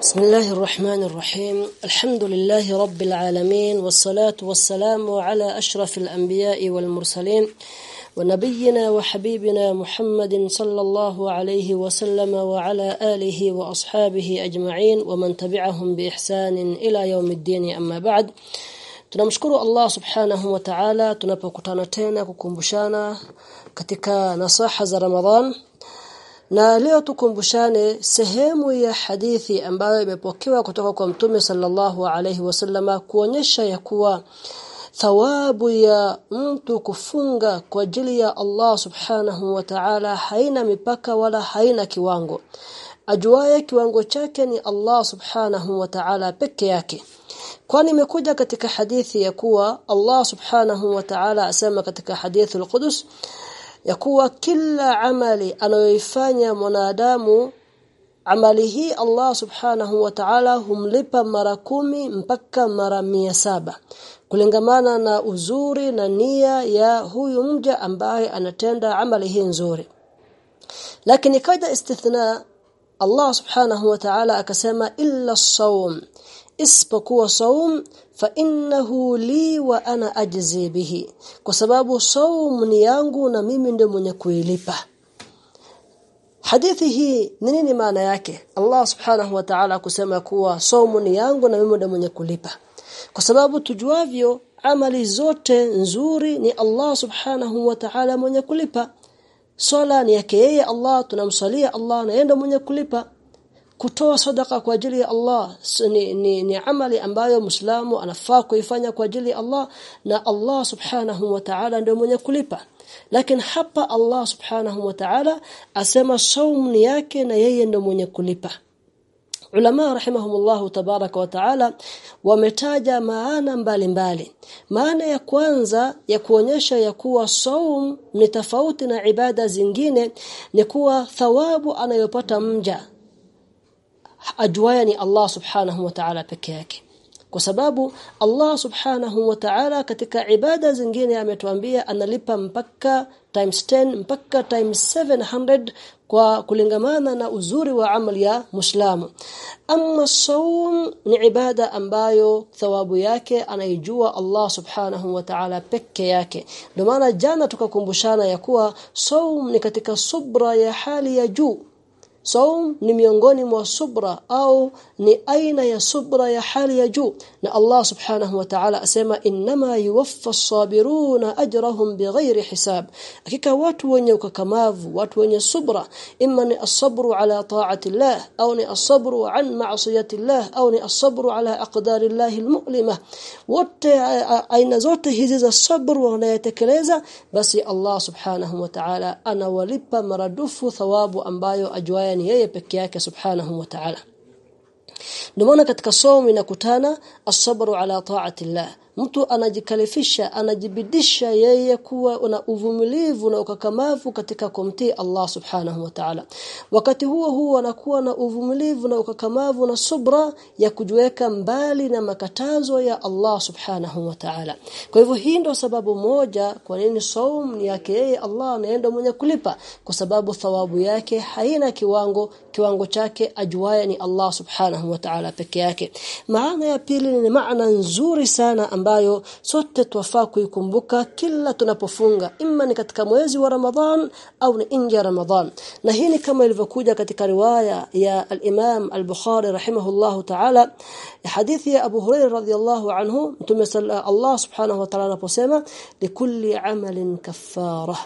بسم الله الرحمن الرحيم. الحمد لله رب العالمين والصلاة والسلام على أشرف الأنبياء والمرسلين ونبينا وحبيبنا محمد صلى الله عليه وسلم وعلى آله وأصحابه أجمعين ومن تبعهم بإحسان إلى يوم الدين. أما بعد tunamshukuru Allah subhanahu wa ta'ala tunapokutana tena kukumbushana katika nasaha za Ramadhan na leo tukumbushane sehemu ya hadithi ambayo imepokewa kutoka kwa Mtume sallallahu alaihi wasallama kuonyesha ya kuwa thawabu ya mtu kufunga kwa ajili ya Allah subhanahu wa ta'ala haina mipaka wala haina kiwango. Ajuaye kiwango chake ni Allah subhanahu wa ta'ala peke yake. Kwani imekuja katika hadithi ya kuwa Allah subhanahu wa ta'ala asema katika hadithi al-Qudus ya kuwa kila amali anayoifanya mwanadamu amali hii Allah subhanahu wa ta'ala humlipa mara kumi mpaka mara mia saba kulingamana na uzuri na nia ya huyu mja ambaye anatenda amali hii nzuri. Lakini kaida istithna Allah subhanahu wa ta'ala akasema illa as-sawm isipokuwa saum fa innahu li wa ana ajzi bihi. Kwa sababu saum ni yangu na mimi ndio mwenye kuilipa. Hadithi hii ni nini maana yake? Allah subhanahu wa ta'ala kusema kuwa saum ni yangu na mimi ndio mwenye kulipa. Kwa sababu tujuavyo amali zote nzuri ni Allah subhanahu wa ta'ala mwenye kulipa. Swala ni yake yeye Allah tunamsalia Allah na yeye mwenye kulipa kutoa sadaka kwa ajili ya Allah ni, ni, ni amali ambayo Muislamu anafaa kuifanya kwa ajili ya Allah na Allah Subhanahu wa Ta'ala ndio mwenye kulipa lakini hapa Allah Subhanahu wa Ta'ala asema saum ni yake na yeye ndio mwenye kulipa Ulama rahimahumullahu tabaraka wa taala wametaja maana mbalimbali. Mbali. Maana ya kwanza ya kuonyesha ya kuwa saum ni tofauti na ibada zingine ni kuwa thawabu anayopata mja ajuaya ni Allah subhanahu wa ta'ala peke yake. Kwa sababu Allah subhanahu wa ta'ala katika ibada zingine ametuambia analipa mpaka times 10 mpaka times 700 kwa kulingamana na uzuri wa amali ya Muislamu. Amma saum ni ibada ambayo thawabu yake anaijua Allah subhanahu wa ta'ala peke yake. Ndio maana jana tukakumbushana ya kuwa saum ni katika subra ya hali ya juu Saum ni miongoni mwa subra au ni aina ya subra ya hali ya juu. Na Allah subhanahu wa ta'ala asema inma yuwaffa as-sabiruna ajrahum bighairi hisab. Hakika watu wenye ukakamavu watu wenye subra imma ni as-sabru ala ta'ati Allah au ni as-sabru an ma'siyati Allah au ni as-sabru ala aqdari Allah al-mu'lima wote aina zote hizi za sabru wanayotekeleza basi Allah subhanahu wa ta'ala anawalipa maradufu thawabu ambayo ajwaye ni yeye peke yake subhanahu wa ta'ala ndio katika somo inakutana as-sabru ala ta'ati Allah mtu anajikalifisha anajibidisha yeye kuwa na uvumilivu na ukakamavu katika kumtii Allah subhanahu wa ta'ala. Wakati huo huo anakuwa na uvumilivu na ukakamavu na subra ya kujiweka mbali na makatazo ya Allah subhanahu wa ta'ala. Kwa hivyo hii ndio sababu moja kwa nini saum ni yake yeye Allah anaenda mwenye kulipa. Kwa sababu thawabu yake haina kiwango kiwango chake ajuaye ni Allah subhanahu wa ta'ala peke yake. Maana ya pili ni maana nzuri sana ambayo sote twafaa kuikumbuka kila tunapofunga imma ni katika mwezi wa Ramadhan au ni nje ya Ramadhan na hii ni kama ilivyokuja katika riwaya ya al-Imam al-Bukhari rahimahullahu ta'ala hadithi ya Abu Hurairah radhiyallahu anhu mtume Allah subhanahu wa ta'ala anaposema likulli amalin kaffara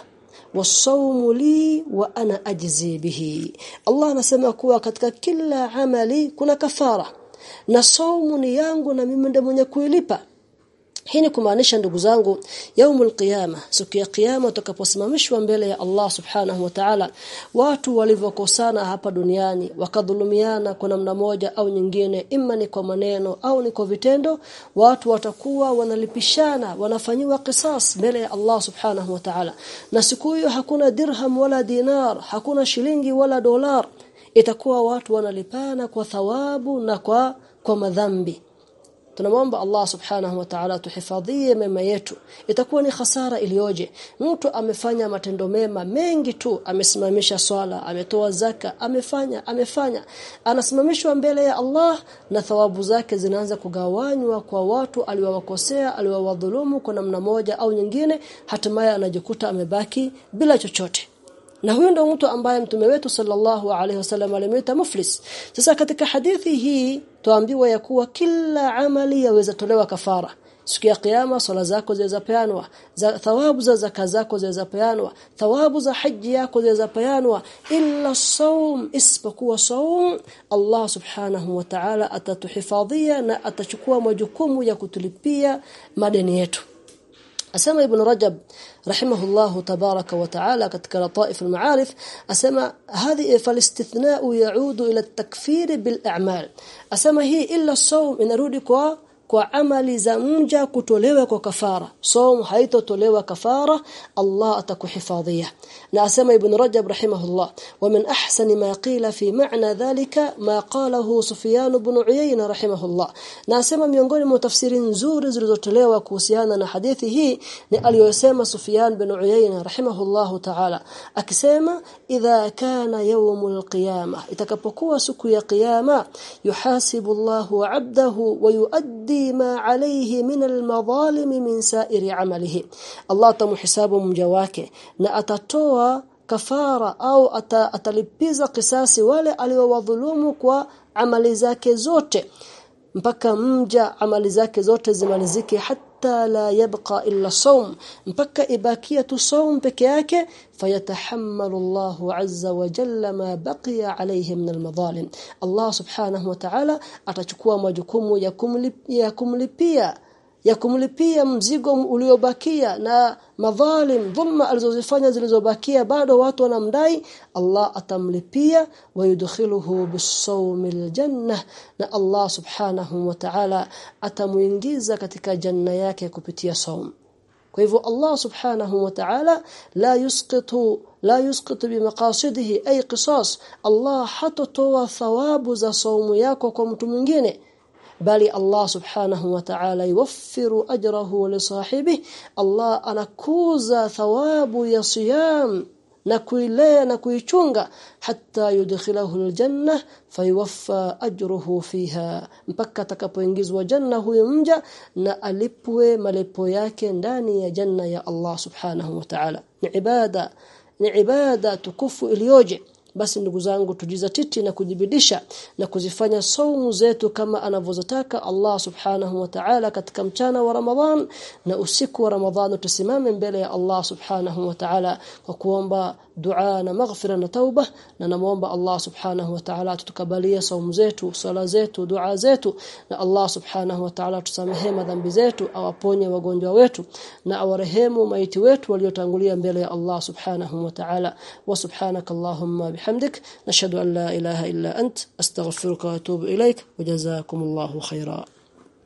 wasawmu li wa ana ajzi bihi. Allah anasema kuwa katika kila amali kuna kafara na saumu ni yangu na mimi ndiye mwenye kuilipa hii ni kumaanisha ndugu zangu yaumul qiyama siku ya kiyama utakaposimamishwa mbele ya Allah subhanahu wa ta'ala watu walivyokosana hapa duniani wakadhulumiana kwa namna moja au nyingine imma ni kwa maneno au ni kwa vitendo watu watakuwa wanalipishana wanafanyiwa kisas mbele ya Allah subhanahu wa ta'ala. Na siku hiyo hakuna dirham wala dinar hakuna shilingi wala dolar. Itakuwa watu wanalipana kwa thawabu na kwa kwa madhambi tunamwomba Allah subhanahu wa ta'ala tuhifadhie mema yetu. Itakuwa ni hasara iliyoje. Mtu amefanya matendo mema mengi tu amesimamisha swala ametoa zaka amefanya amefanya. Anasimamishwa mbele ya Allah na thawabu zake zinaanza kugawanywa kwa watu aliowakosea aliowadhulumu kwa namna moja au nyingine hatimaye anajikuta amebaki bila chochote na huyo ndio mtu ambaye mtume wetu sallallahu alaihi wasallam alimwita muflis. Sasa katika hadithi hii tuambiwa ya kuwa kila amali yaweza tolewa kafara. Siku ya kiyama sala zako zaweza peanwa za thawabu za zaka zako zaweza peanwa thawabu za haji yako zaweza peanwa illa saum isipokuwa saum Allah subhanahu wa ta'ala atatuhifadhia na atachukua majukumu ya kutulipia madeni yetu أسامة ابن رجب رحمه الله تبارك وتعالى ketika لطائف المعارف. أسامة هذه فالاستثناء يعود إلى التكفير بالأعمال. أسامة هي إلا الصوم إن رودكوا kwa amali za mja kutolewa kwa kafara. Somo haitotolewa kafara Allah atakuhifadhia. Na asema ibn rajab rahimahullah wa min ahsani ma qila fi ma'na dhalika ma qalahu sufyan ibn uyayna rahimahullah. Na asema miongoni mwa tafsiri nzuri zilizotolewa kuhusiana na hadithi hii ni aliyosema sufyan ibn uyayna rahimahullah ta'ala akisema idha kana yawmul qiyamah. Itakapokuwa siku ya kiyama yuhasibu Allahu 'abdahu wa yuaddi yaqdi ma alayhi min almadhalim min sa'iri amalihi Allah tamhisabu mja wake na atatoa kafara au ata, atalipiza kisasi wale aliowadhulumu kwa amali zake zote mpaka mja amali zake zote zimalizike hata la yabqa illa sawm mpaka ibakia tu sawm peke yake fayatahammalu Allahu azza wa jalla ma baqiya alayhi min almadhalim Allah subhanahu wa ta'ala atachukua majukumu ya kumlipia, ya kumlipia mzigo uliobakia na madhalim dhulma alizozifanya zilizobakia bado watu wanamdai Allah atamlipia wayudkhiluhu bisawmil janna na Allah subhanahu wa ta'ala atamuingiza katika janna yake kupitia saum kwa hivyo Allah subhanahu wa ta'ala la yusqitu la yusqitu bimaqasidihi ay qisas Allah hatotoa thawabu za saumu yako kwa mtu mwingine bali Allah subhanahu wa ta'ala yuwaffiru ajrahu li sahibi Allah anakuza thawabu ya siyam na kuilea na kuichunga. Hata yudkhilahu aljanna fayuwaffa ajruhu fiha. Mpaka atakapoingizwa janna huyo mja na alipwe malipo yake ndani ya janna ya Allah subhanahu wa ta'ala. Ni ibada ni ibada tukufu iliyoje basi ndugu zangu tujizatiti na kujibidisha na kuzifanya saumu zetu kama anavyozotaka Allah subhanahu wa ta'ala katika mchana wa Ramadhan na usiku wa Ramadhan tusimame mbele ya Allah subhanahu wa ta'ala kwa kuomba dua na maghfira na tauba na namuomba Allah subhanahu wa ta'ala tutukabalie saumu zetu sala zetu dua zetu na Allah subhanahu wa ta'ala tusamehe madhambi zetu awaponye wagonjwa wetu na awarehemu maiti wetu waliotangulia mbele ya Allah subhanahu wa ta'ala. Wa subhanaka وبحمدك نشهد أن لا إله إلا أنت أستغفرك وأتوب إليك وجزاكم الله خيرا.